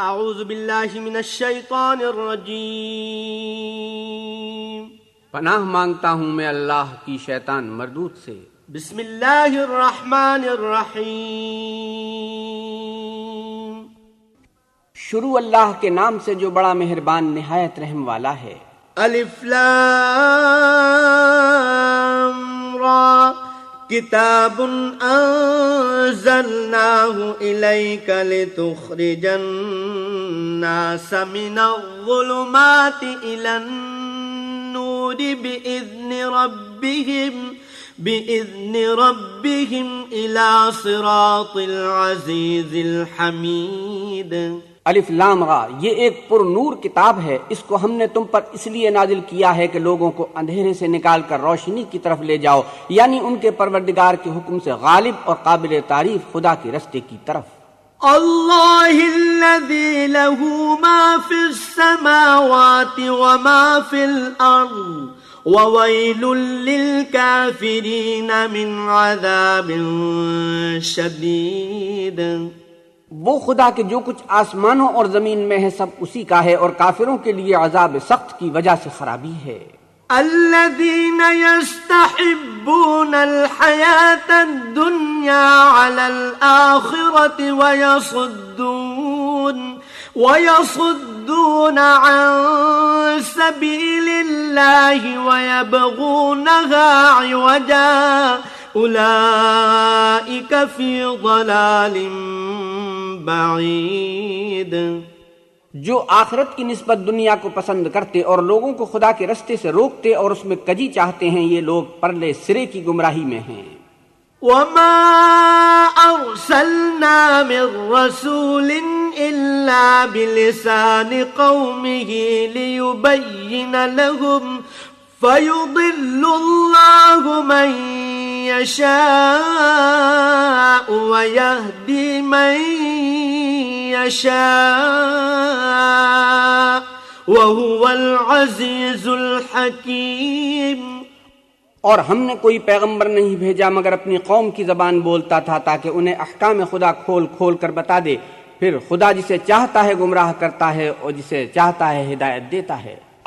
أعوذ بالله من الشيطان الرجيم. پناہ مانگتا ہوں میں اللہ کی شیطان مردود سے۔ بسم الله الرحمن الرحيم شروع اللہ کے نام سے جو بڑا مہربان نہایت رحم والا ہے۔ ألف لام را۔ كتاب أنزلناه إليك لتخرج الناس من الظلمات إلى النور بإذن ربهم بإذن ربهم إلى صراط العزيز الحميد الف لام را، یہ ایک پر نور کتاب ہے۔ اس کو ہم نے تم پر اس لیے نازل کیا ہے کہ لوگوں کو اندھیرے سے نکال کر روشنی کی طرف لے جاؤ یعنی ان کے پروردگار کے حکم سے غالب اور قابل تعریف خدا کے رستے کی طرف۔ الله الذي له ما في السماوات وما في الأرض وويل للكافرين من عذاب شديد وہ خدا کے جو کچھ آسمانوں اور زمین میں ہے سب اسی کا ہے اور کافروں کے لیے عذاب سخت کی وجہ سے خرابی ہے۔ الذين يستحبون الحياة الدنيا على الآخرة ويصدون ويصدون عن سبيل الله ويبغونها عوجا۔ أولئك في ضلال بعيد. جو آخرت کی نسبت دنیا کو پسند کرتے اور لوگوں کو خدا کے رستے سے روکتے اور اس میں کجی چاہتے ہیں یہ لوگ پرلے سرے کی گمراہی میں ہیں۔ وما أرسلنا من رسول إلا بلسان قومه ليبين لهم فيضل الله من يشاء ويهدي من يشاء وهو العزيز الحكيم اور ہم نے کوئی پیغمبر نہیں بھیجا مگر اپنی قوم کی زبان بولتا تھا تاکہ انہیں احکام خدا کھول کھول کر بتا دے۔ پھر خدا جسے چاہتا ہے گمراہ کرتا ہے اور جسے چاہتا ہے ہدایت دیتا ہے۔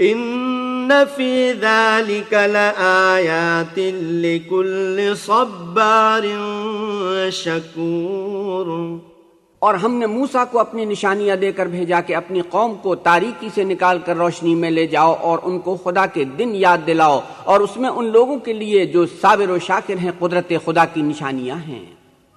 ان فی ذلك لآیات لكل صبار شکور اور ہم نے موسا کو اپنی نشانیاں دے کر بھیجا کہ اپنی قوم کو تاریکی سے نکال کر روشنی میں لے جاؤ اور ان کو خدا کے دن یاد دلاؤ اور اس میں ان لوگوں کے لیے جو صابر و شاکر ہیں، قدرت خدا کی نشانیاں ہیں۔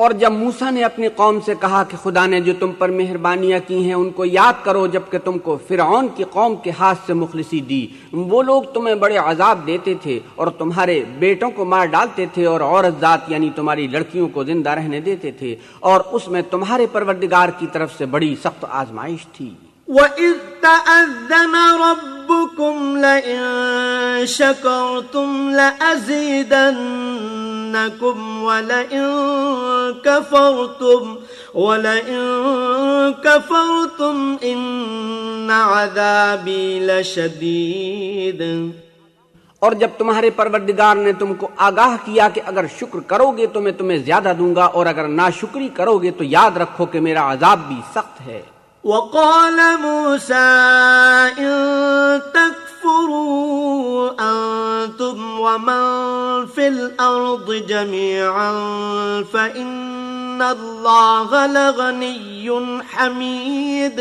اور جب موسا نے اپنی قوم سے کہا کہ خدا نے جو تم پر مہربانیاں کی ہیں ان کو یاد کرو، جبکہ تم کو فرعون کی قوم کے ہاتھ سے مخلصی دی۔ وہ لوگ تمہیں بڑے عذاب دیتے تھے اور تمہارے بیٹوں کو مار ڈالتے تھے اور عورت ذات یعنی تمہاری لڑکیوں کو زندہ رہنے دیتے تھے اور اس میں تمہارے پروردگار کی طرف سے بڑی سخت آزمائش تھی۔ وَإِذْ تَأَذَّنَ رَبُّكُمْ لَئِن شَكَرْتُمْ لَأَزِيدَنَّكُمْ وَلَئِن كَفَرْتُمْ وَلَئِن كَفَرْتُمْ إِنَّ عَذَابِي لَشَدِيدٌ۔ اور جب تمہارے پروردگار نے تم کو آگاہ کیا کہ اگر شکر کرو گے تو میں تمہیں زیادہ دوں گا اور اگر ناشکری کرو گے تو یاد رکھو کہ میرا عذاب بھی سخت ہے۔ وقال موسى إن تكفروا أنتم ومن في الأرض جميعا فإن الله لغني حميد.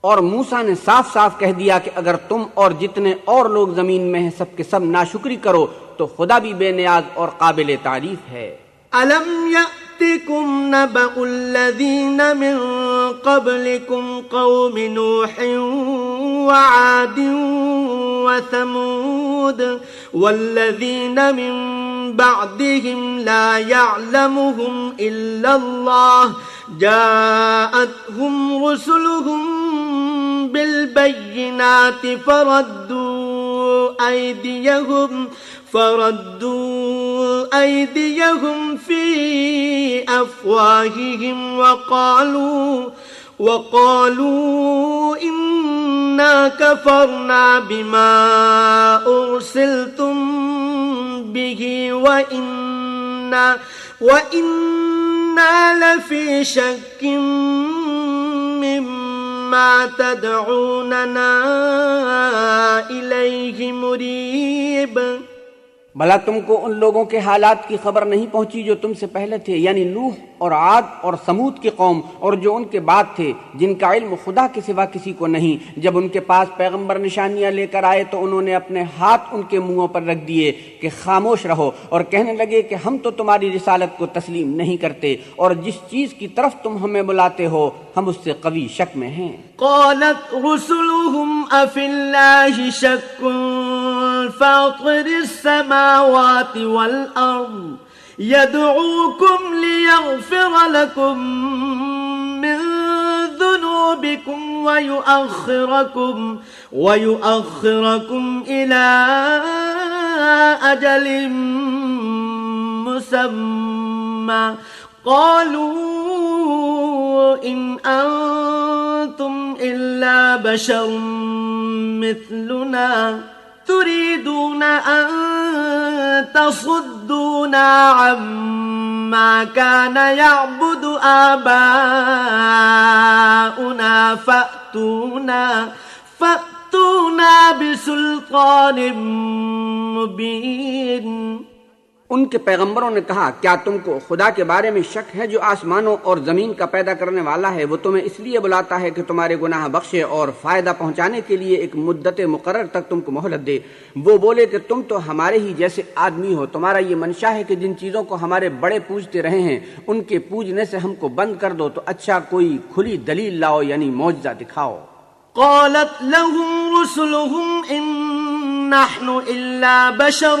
اور موسا نے صاف صاف کہہ دیا کہ اگر تم اور جتنے اور لوگ زمین میں ہیں سب کے سب ناشکری کرو تو خدا بھی بے نیاز اور قابل تعریف ہے۔ ألم يأتكم نبأ الذين من قبلكم قوم نوح وعاد وثمود والذين من بعدهم لا يعلمهم إلا الله جاءتهم رسلهم بالبينات فردوا أيديهم فردوا أيديهم في أفواههم وقالوا وقالوا إنا كفرنا بما أرسلتم به وإنا وإنا لفي شك مما تدعوننا إليه مريب بھلا تم کو ان لوگوں کے حالات کی خبر نہیں پہنچی جو تم سے پہلے تھے یعنی نوح اور عاد اور سمود کی قوم اور جو ان کے بعد تھے، جن کا علم خدا کے سوا کسی کو نہیں۔ جب ان کے پاس پیغمبر نشانیاں لے کر آئے تو انہوں نے اپنے ہاتھ ان کے منہوں پر رکھ دیے کہ خاموش رہو اور کہنے لگے کہ ہم تو تمہاری رسالت کو تسلیم نہیں کرتے اور جس چیز کی طرف تم ہمیں بلاتے ہو، ہم اس سے قوی شک میں ہیں۔ قالت رسلهم فاطر السماوات والأرض. يدعوكم ليغفر لكم من ذنوبكم ويؤخركم ويؤخركم إلى أجل مسمى. قالوا إن أنتم إلا بشر مثلنا. تريدون أن تصدونا عما كان يعبد آباؤنا فأتونا فأتونا بسلطان مبين. ان کے پیغمبروں نے کہا، کیا تم کو خدا کے بارے میں شک ہے جو آسمانوں اور زمین کا پیدا کرنے والا ہے؟ وہ تمہیں اس لیے بلاتا ہے کہ تمہارے گناہ بخشے اور فائدہ پہنچانے کے لیے ایک مدت مقرر تک تم کو مہلت دے۔ وہ بولے کہ تم تو ہمارے ہی جیسے آدمی ہو، تمہارا یہ منشا ہے کہ جن چیزوں کو ہمارے بڑے پوجتے رہے ہیں، ان کے پوجنے سے ہم کو بند کر دو تو اچھا کوئی کھلی دلیل لاؤ یعنی معجزہ دکھاؤ۔ قالت لهم رسلهم، إن نحن إلا بشر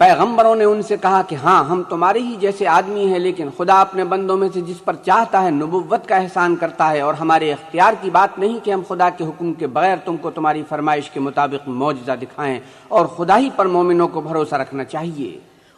پیغمبروں نے ان سے کہا کہ ہاں ہم تمہارے ہی جیسے آدمی ہیں، لیکن خدا اپنے بندوں میں سے جس پر چاہتا ہے نبوت کا احسان کرتا ہے اور ہمارے اختیار کی بات نہیں کہ ہم خدا کے حکم کے بغیر تم کو تمہاری فرمائش کے مطابق معجزہ دکھائیں اور خدا ہی پر مومنوں کو بھروسہ رکھنا چاہیے۔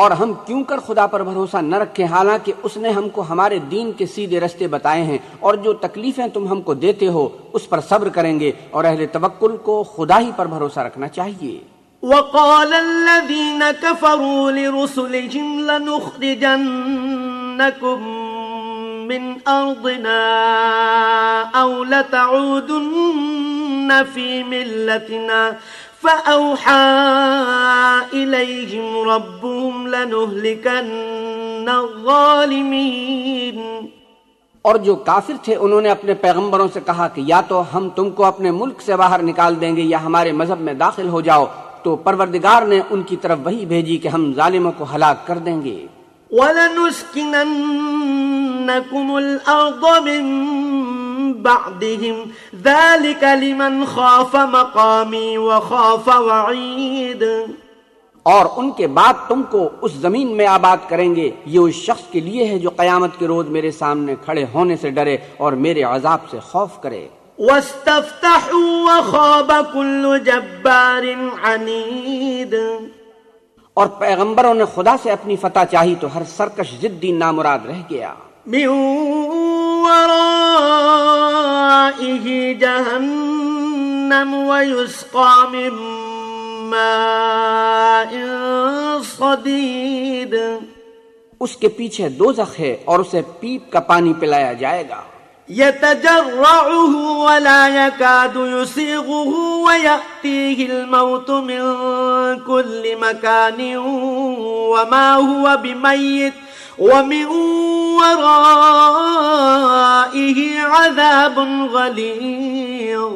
اور ہم کیوں کر خدا پر بھروسہ نہ رکھیں؟ حالانکہ اس نے ہم کو ہمارے دین کے سیدھے رستے بتائے ہیں اور جو تکلیفیں تم ہم کو دیتے ہو، اس پر صبر کریں گے اور اہل توکل کو خدا ہی پر بھروسہ رکھنا چاہیے۔ وقال الذين كفروا لرسلهم لنخرجنكم من أرضنا أو لتعودن في ملتنا فأوحى إليهم ربهم لنهلكن الظالمين۔ اور جو کافر تھے انہوں نے اپنے پیغمبروں سے کہا کہ یا تو ہم تم کو اپنے ملک سے باہر نکال دیں گے یا ہمارے مذہب میں داخل ہو جاؤ تو پروردگار نے ان کی طرف وہی بھیجی کہ ہم ظالموں کو ہلاک کر دیں گے۔ ولنسكننكم الأرض من بعدهم. ذلك لمن خاف مقامي وخاف وعيد. اور ان کے بعد تم کو اس زمین میں آباد کریں گے. یہ اس شخص کے لیے ہے جو قیامت کے روز میرے سامنے کھڑے ہونے سے ڈرے اور میرے عذاب سے خوف کرے. واستفتحوا وخاب كل جبار عنيد. اور پیغمبروں نے خدا سے اپنی فتح چاہی تو ہر سرکش ضدی نامراد رہ گیا. من ورائه جهنم ويسقى من ماء صديد. اس کے پیچھے دوزخ ہے اور اسے پیپ کا پانی پلایا جائے گا۔ يتجرعه ولا يكاد يسيغه ويأتيه الموت من كل مكان وما هو بميت. ومن ورائه عذاب غليظ۔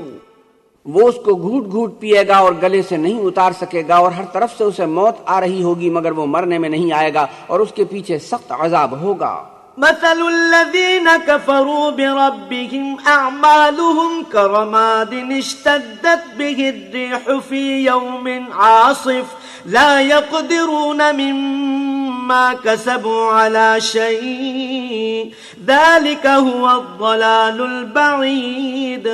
وہ اس کو گھوٹ گھوٹ پیے گا اور گلے سے نہیں اتار سکے گا اور ہر طرف سے اسے موت آ رہی ہوگی مگر وہ مرنے میں نہیں آئے گا اور اس کے پیچھے سخت عذاب ہوگا۔ مثل الذين كفروا بربهم أعمالهم كرماد اشتدت به الريح في يوم عاصف لا يقدرون مما كسبوا على شيء. ذلك هو الضلال البعيد.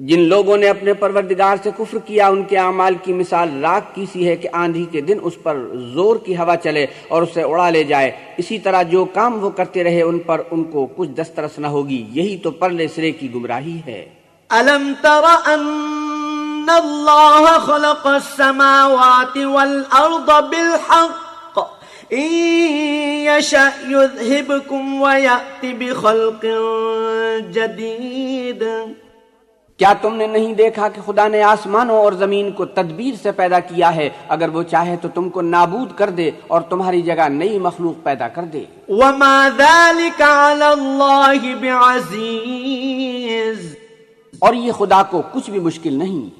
جن لوگوں نے اپنے پروردگار سے کفر کیا ان کے اعمال کی مثال راک کی سی ہے کہ آندھی کے دن اس پر زور کی ہوا چلے اور اسے اڑا لے جائے۔ اسی طرح جو کام وہ کرتے رہے ان پر ان کو کچھ دسترس نہ ہوگی۔ یہی تو پرلے سرے کی گمراہی ہے۔ ألم تر أن الله خلق السماوات والأرض بالحق إن يشأ يذهبكم ويأتي بخلق جديد۔ کیا تم نے نہیں دیکھا کہ خدا نے آسمانوں اور زمین کو تدبیر سے پیدا کیا ہے؟ اگر وہ چاہے تو تم کو نابود کر دے اور تمہاری جگہ نئی مخلوق پیدا کر دے۔ وما ذلك على الله بعزيز اور یہ خدا کو کچھ بھی مشکل نہیں۔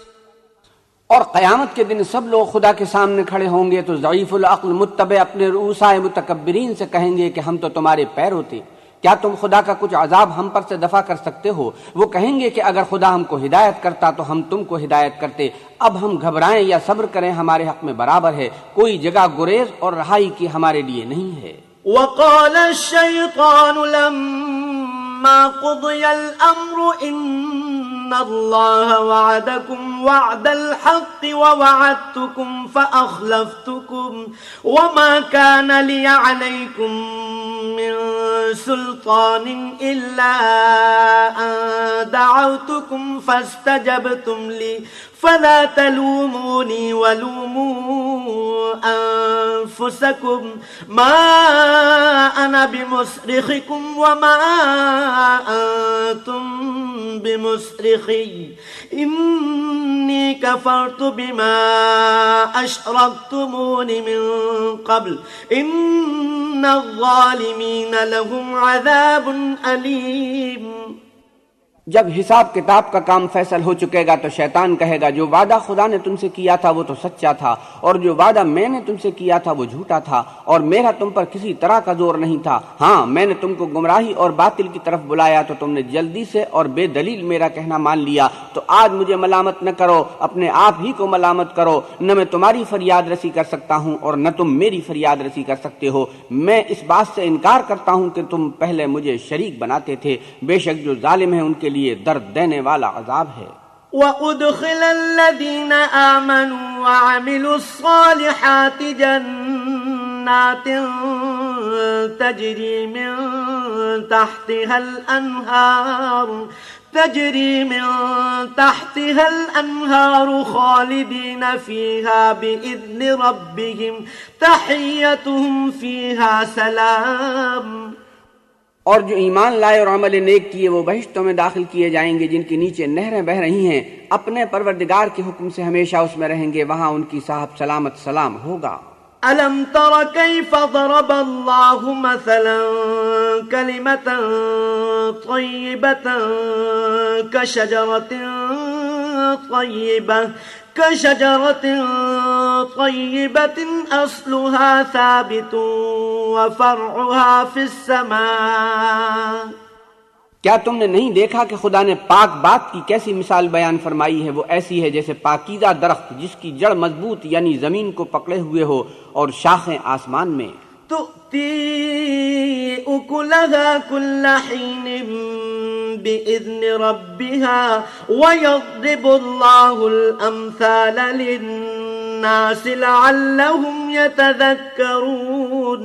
اور قیامت کے دن سب لوگ خدا کے سامنے کھڑے ہوں گے تو ضعیف العقل متبع اپنے روسائے متکبرین سے کہیں گے کہ ہم تو تمہارے پیر ہوتے۔ کیا تم خدا کا کچھ عذاب ہم پر سے دفع کر سکتے ہو؟ وہ کہیں گے کہ اگر خدا ہم کو ہدایت کرتا تو ہم تم کو ہدایت کرتے۔ اب ہم گھبرائیں یا صبر کریں ہمارے حق میں برابر ہے۔ کوئی جگہ گریز اور رہائی کی ہمارے لیے نہیں ہے۔ وقال الشيطان لما قضي الأمر إن الله وعدكم وعد الحق ووعدتكم فأخلفتكم وما كان لي عليكم من سلطان الا ان دعوتكم فاستجبتم لي فلا تلوموني ولوموا أنفسكم ما أنا بمصرخكم وما أنتم بمصرخي إني كفرت بما أشركتمون من قبل إن الظالمين لهم عذاب أليم جب حساب کتاب کا کام فیصل ہو چکے گا تو شیطان کہے گا، جو وعدہ خدا نے تم سے کیا تھا وہ تو سچا تھا، اور جو وعدہ میں نے تم سے کیا تھا وہ جھوٹا تھا، اور میرا تم پر کسی طرح کا زور نہیں تھا۔ ہاں میں نے تم کو گمراہی اور باطل کی طرف بلایا تو تم نے جلدی سے اور بے دلیل میرا کہنا مان لیا۔ تو آج مجھے ملامت نہ کرو، اپنے آپ ہی کو ملامت کرو۔ نہ میں تمہاری فریاد رسی کر سکتا ہوں اور نہ تم میری فریاد رسی کر سکتے ہو۔ میں اس بات سے انکار کرتا ہوں کہ تم پہلے مجھے شریک بناتے تھے۔ بے شک جو ظالم ہیں ان کے لیے درد دینے والا عذاب ہے۔ وأدخل الذين آمنوا وعملوا الصالحات جنات تجري من تحتها الأنهار تجري من تحتها الأنهار خالدين فيها بإذن ربهم تحيتهم فيها سلام اور جو ایمان لائے اور عمل نیک کیے، وہ بہشتوں میں داخل کیے جائیں گے، جن کے نیچے نہریں بہ رہی ہیں۔ اپنے پروردگار کے حکم سے ہمیشہ اس میں رہیں گے، وہاں ان کی صاحب سلامت سلام ہوگا۔ ألم تر كيف ضرب الله مثلا كلمة طيبة كشجرة طيبة كشجرة طيبة أصلها ثابت وفرعها في السماء. کیا تم نے نہیں دیکھا کہ خدا نے پاک بات کی کیسی مثال بیان فرمائی ہے؟ وہ ایسی ہے جیسے پاکیزہ درخت جس کی جڑ مضبوط یعنی زمین کو پکڑے ہوئے ہو اور شاخیں آسمان میں۔ تؤتي أكلها كل حين بإذن ربها ويضرب الله الأمثال للناس لعلهم يتذكرون.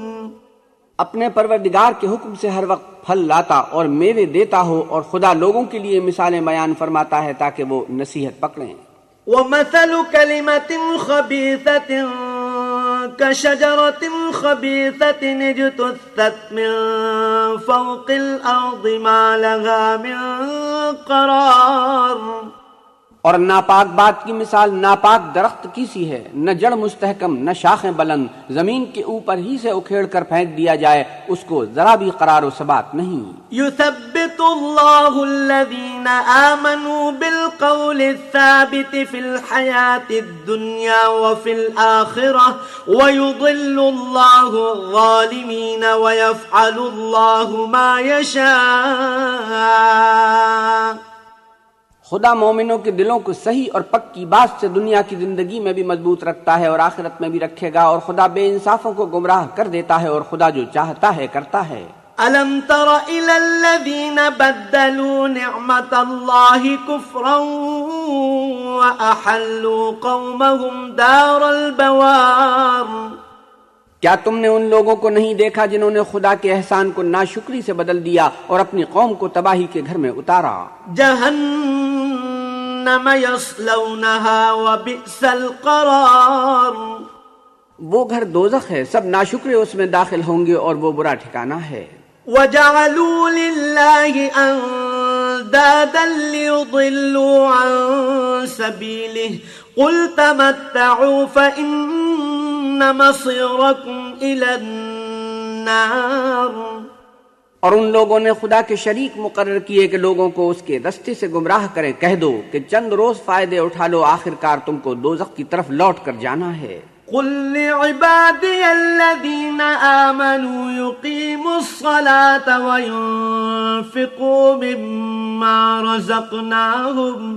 اپنے پروردگار کے حکم سے ہر وقت پھل لاتا اور میوے دیتا ہو اور خدا لوگوں کے لیے مثالیں بیان فرماتا ہے تاکہ وہ نصیحت پکڑیں۔ ومثل كلمة خبيثة كشجرة خبيثة اجتثت من فوق الأرض ما لها من قرار. اور ناپاک بات کی مثال ناپاک درخت کی سی ہے۔ نہ جڑ مستحکم، نہ شاخیں بلند۔ زمین کے اوپر ہی سے اکھیڑ کر پھینک دیا جائے، اس کو ذرا بھی قرار و ثبات نہیں۔ يثبت الله الذين آمنوا بالقول الثابت في الحياة الدنيا وفي الآخرة ويضل الله الظالمين ويفعل الله ما يشاء خدا مومنوں کے دلوں کو صحیح اور پکی بات سے دنیا کی زندگی میں بھی مضبوط رکھتا ہے اور آخرت میں بھی رکھے گا اور خدا بے انصافوں کو گمراہ کر دیتا ہے اور خدا جو چاہتا ہے کرتا ہے۔ ألم تر إلى الذين بدلوا نعمة الله كفرا وأحلوا قومهم دار البوار؟ کیا تم نے ان لوگوں کو نہیں دیکھا جنہوں نے خدا کے احسان کو ناشکری سے بدل دیا اور اپنی قوم کو تباہی کے گھر میں اتارا؟ جهنم يصلونها وبئس القرار۔ وہ گھر دوزخ ہے سب ناشکرے اس میں داخل ہوں گے اور وہ برا ٹھکانہ ہے۔ وجعلوا لله أندادا ليضلوا عن سبيله قل تمتعوا فإن مصيركم إلى النار اور ان لوگوں نے خدا کے شریک مقرر کیے کہ لوگوں کو اس کے رستے سے گمراہ کریں۔ کہہ دو کہ چند روز فائدے اٹھا لو آخر کار تم کو دوزخ کی طرف لوٹ کر جانا ہے۔ قل لعبادي الذين آمنوا يقيموا الصلاة وينفقوا مما رزقناهم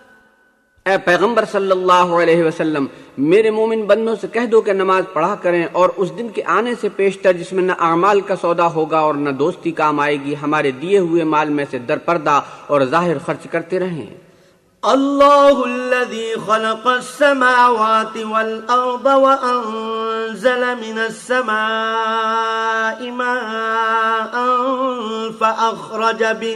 اے پیغمبر صلی اللہ علیہ وسلم، میرے مومن بندوں سے کہہ دو کہ نماز پڑھا کریں اور اس دن کے آنے سے پیشتر جس میں نہ اعمال کا سودا ہوگا اور نہ دوستی کام آئے گی، ہمارے دیے ہوئے مال میں سے در پردہ اور ظاہر خرچ کرتے رہیں۔ الله الذي خلق السماوات والأرض وأنزل من السماء ماء فأخرج به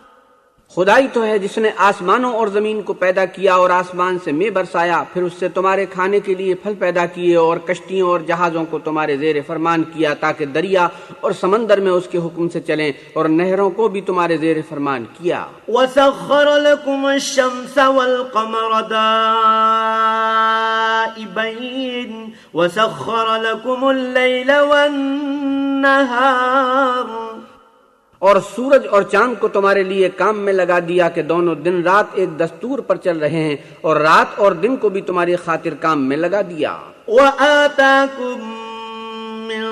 خدائی تو ہے جس نے آسمانوں اور زمین کو پیدا کیا اور آسمان سے میں برسایا، پھر اس سے تمہارے کھانے کے لیے پھل پیدا کیے اور کشتیوں اور جہازوں کو تمہارے زیر فرمان کیا تاکہ دریا اور سمندر میں اس کے حکم سے چلیں اور نہروں کو بھی تمہارے زیر فرمان کیا۔ وسخر لكم الشمس والقمر دائبين وسخر لكم الليل والنهار اور سورج اور چاند کو تمہارے لیے کام میں لگا دیا کہ دونوں دن رات ایک دستور پر چل رہے ہیں اور رات اور دن کو بھی تمہاری خاطر کام میں لگا دیا۔ وآتاكم من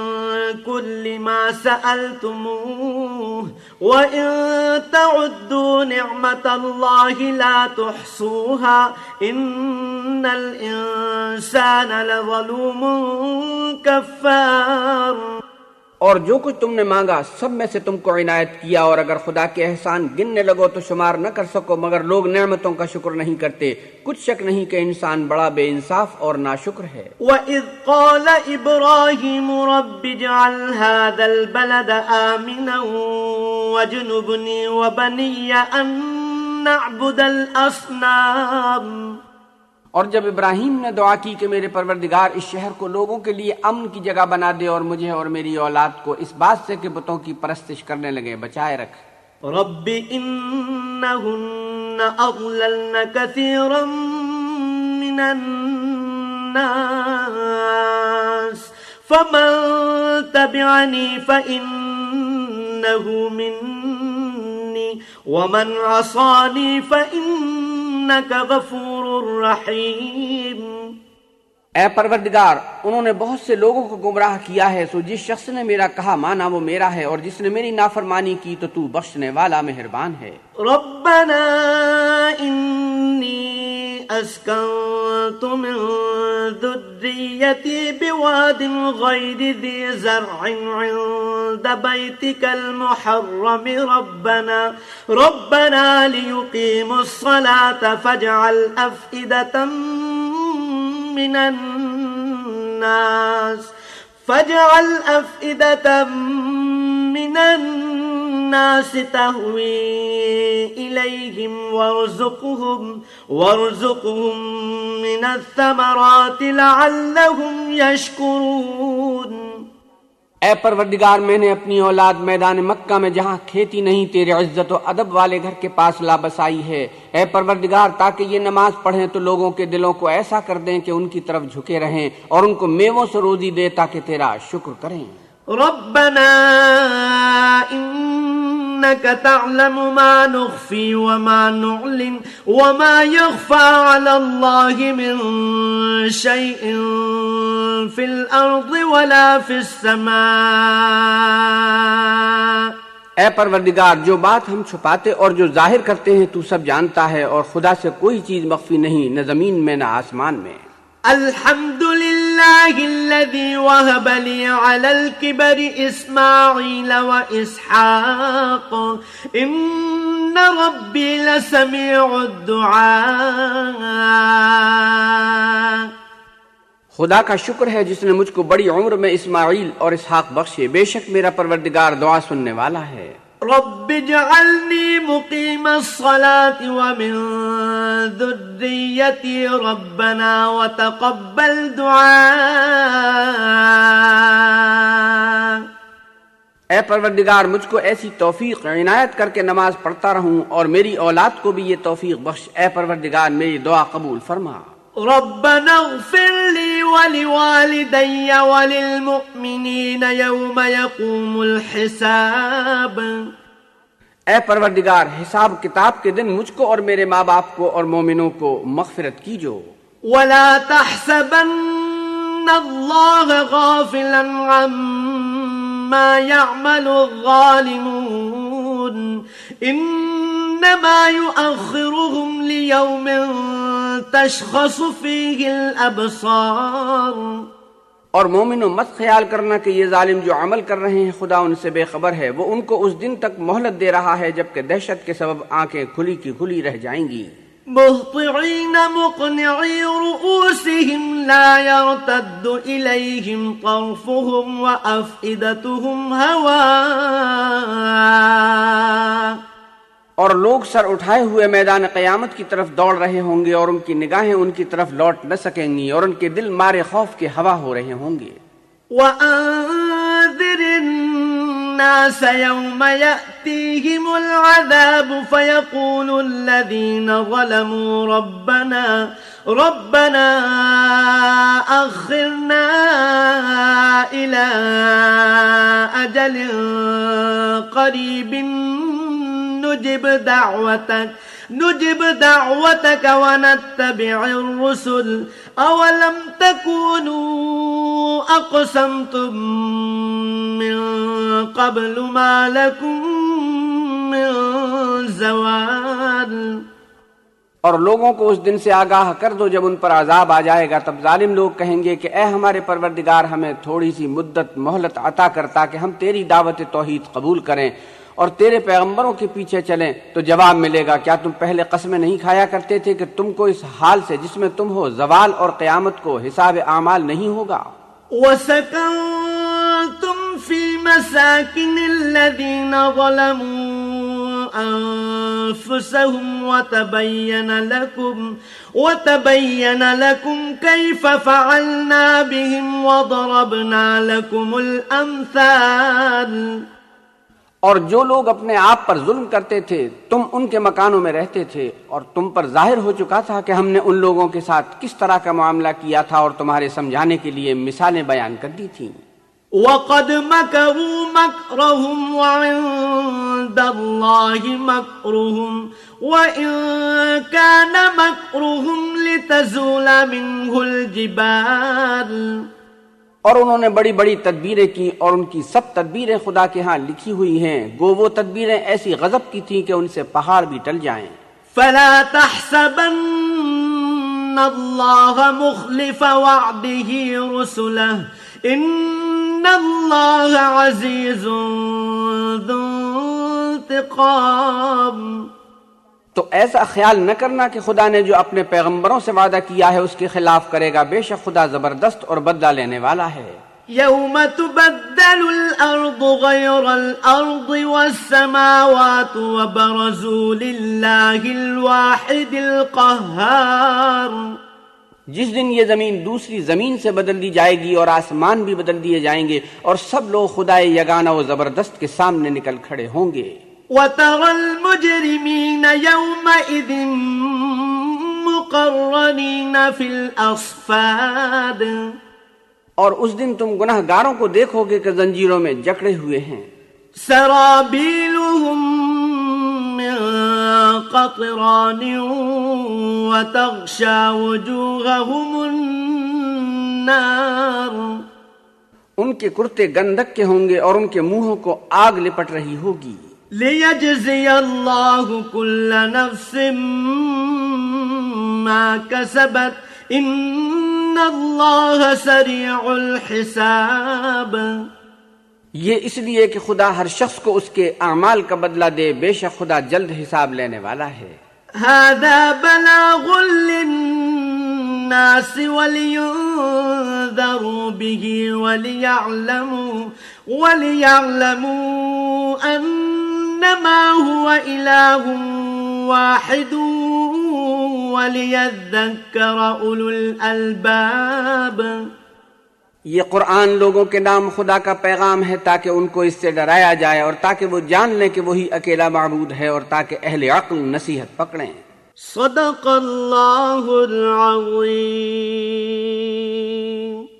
كل ما سألتموه وإن تعدوا نعمة الله لا تحصوها إن الإنسان لظلوم كفار۔ اور جو کچھ تم نے مانگا سب میں سے تم کو عنایت کیا اور اگر خدا کے احسان گننے لگو تو شمار نہ کر سکو، مگر لوگ نعمتوں کا شکر نہیں کرتے۔ کچھ شک نہیں کہ انسان بڑا بے انصاف اور ناشکر ہے۔ وَإِذْ قَالَ إِبْرَاهِيمُ رَبِّ اجْعَلْ هَذَا الْبَلَدَ آمِنًا وَاجْنُبْنِي وَبَنِيَّ أَن نَّعْبُدَ الْأَصْنَامَ اور جب ابراہیم نے دعا کی کہ میرے پروردگار اس شہر کو لوگوں کے لیے امن کی جگہ بنا دے اور مجھے اور میری اولاد کو اس بات سے کہ بتوں کی پرستش کرنے لگے، بچائے رکھ۔ رب إنهن أضللن كثيرا من الناس، فمن تبعني فإنه مني ومن عصاني فإنك غفور رحيم۔ اے پروردگار انہوں نے بہت سے لوگوں کو گمراہ کیا ہے سو جس شخص نے میرا کہا مانا وہ میرا ہے اور جس نے میری نافرمانی کی تو تو بخشنے والا مہربان ہے۔ ربنا إني أسكنت من ذريتي بواد غير ذي زرع عند بيتك المحرم. ربنا ربنا ليقيموا الصلاة فاجعل أفئدة من الناس. فاجعل أفئدة من الناس. تهوي إليهم وارزقهم وارزقهم من الثمرات لعلهم يشكرون. اے پروردگار میں نے اپنی اولاد میدان مکہ میں جہاں کھیتی نہیں تیرے عزت و ادب والے گھر کے پاس لا بسائی ہے۔ اے پروردگار تاکہ یہ نماز پڑھیں تو لوگوں کے دلوں کو ایسا کر دیں کہ ان کی طرف جھکے رہیں اور ان کو میووں سے روزی دے تاکہ تیرا شکر کریں۔ ربنا إنك تعلم ما نخفي وما نعلن وما يخفى على الله من شيء في الأرض ولا في السماء۔ اے پروردگار جو بات ہم چھپاتے اور جو ظاہر کرتے ہیں تو سب جانتا ہے اور خدا سے کوئی چیز مخفی نہیں نہ زمین میں نہ آسمان میں۔ الحمد لله الذي وهب لي على الكبر إسماعيل وإسحاق. إن ربي لسميع الدعاء. خدا کا شکر ہے جس نے مجھ کو بڑی عمر میں اسماعیل اور اسحاق بخشے، بے شک میرا پروردگار دعا سننے والا ہے۔ رب اجعلني مقيم الصلاة ومن ذريتي ربنا وتقبل دعاء. اے پروردگار، مجھ کو ایسی توفیق، عنایت کر کے نماز پڑھتا رہوں اور میری اولاد کو بھی یہ توفیق بخش۔ اے پروردگار، میری دعا قبول فرما۔ ربنا اغفر لي ولوالدي وللمؤمنين يوم يقوم الحساب. اے پروردگار حساب کتاب کے دن مجھ کو اور میرے ماں باپ کو اور مومنوں کو مغفرت کیجو۔ ولا تحسبن الله غافلا عما يعمل الظالمون إنما يؤخرهم ليوم تشخص فيه الأبصار. اور مومنوں مت خیال کرنا کہ یہ ظالم جو عمل کر رہے ہیں، خدا ان سے بے خبر ہے۔ وہ ان کو اس دن تک مہلت دے رہا ہے جبکہ دہشت کے سبب آنکھیں کھلی کی کھلی رہ جائیں گی۔ مهطعين مقنعي رؤوسهم لا يرتد إليهم طرفهم وأفئدتهم هواء اور لوگ سر اٹھائے ہوئے میدان قیامت کی طرف دوڑ رہے ہوں گے اور ان کی نگاہیں ان کی طرف لوٹ نہ سکیں گی اور ان کے دل مارے خوف کے ہوا ہو رہے ہوں گے۔ وأنذر الناس يوم يأتيهم العذاب فيقول الذين ظلموا ربنا ربنا أخرنا إلى أجل قريب نجب دعوتك. نجب دعوتك ونتبع الرسل. أولم تكونوا أقسمتم من قبل ما لكم من زوال؟ اور لوگوں کو اس دن سے آگاہ کر دو جب ان پر عذاب آ جائے گا، تب ظالم لوگ کہیں گے کہ اے ہمارے پروردگار، ہمیں تھوڑی سی مدت، مہلت عطا کرتا کہ ہم تیری دعوت توحید قبول کریں۔ اور تیرے پیغمبروں کے پیچھے چلیں تو جواب ملے گا، کیا تم پہلے قسمیں نہیں کھایا کرتے تھے کہ تم کو اس حال سے جس میں تم ہو زوال اور قیامت کو حساب اعمال نہیں ہوگا؟ وسكنتم في مساكن الذين ظلموا أنفسهم وتبين لكم وتبين لكم كيف فعلنا بهم وضربنا لكم الأمثال اور جو لوگ اپنے آپ پر ظلم کرتے تھے، تم ان کے مکانوں میں رہتے تھے اور تم پر ظاہر ہو چکا تھا کہ ہم نے ان لوگوں کے ساتھ کس طرح کا معاملہ کیا تھا اور تمہارے سمجھانے کے لیے مثالیں بیان کر دی تھیں۔ وقد مكروا مكرهم وعند الله مكرهم وإن كان مكرهم لتزول منه الجبال اور انہوں نے بڑی بڑی تدبیریں کی اور ان کی سب تدبیریں خدا کے ہاں لکھی ہوئی ہیں۔ گو وہ تدبیریں ایسی غضب کی تھیں کہ ان سے پہاڑ بھی ٹل جائیں۔ فلا تحسبن الله مخلف وعده رسله۔ ان الله عزيز ذو انتقام۔ تو ایسا خیال نہ کرنا کہ خدا نے جو اپنے پیغمبروں سے وعدہ کیا ہے اس کے خلاف کرے گا بے شک خدا زبردست اور بدلہ لینے والا ہے۔ يوم تبدل الأرض غير الأرض والسماوات وبرزوا لله الواحد القهار جس دن یہ زمین دوسری زمین سے بدل دی جائے گی اور آسمان بھی بدل دیے جائیں گے اور سب لوگ خدا یگانہ و زبردست کے سامنے نکل کھڑے ہوں گے۔ وترى المجرمين يومئذ مقرنين في الأصفاد. اور اس دن تم گناہ گاروں کو دیکھو گے کہ زنجیروں میں جکڑے ہوئے ہیں۔ سرابيلهم من قطران وتغشى وجوههم النار. ان کے کرتے گندک کے ہوں گے اور ان کے منہوں کو آگ لپٹ رہی ہوگی۔ ليجزي الله كل نفس ما كسبت إن الله سريع الحساب یہ اس لیے کہ خدا ہر شخص کو اس کے اعمال کا بدلہ دے بے شک خدا جلد حساب لینے والا ہے۔ هذا بلاغ للناس ولينذروا به وليعلموا وليعلموا أنما هو إله واحد وليذكر أولو الألباب یہ قرآن لوگوں کے نام خدا کا پیغام ہے تاکہ ان کو اس سے ڈرایا جائے اور تاکہ وہ جان لیں کہ وہی اکیلا معبود ہے اور تاکہ اہل عقل نصیحت پکڑیں۔ صدق الله العظيم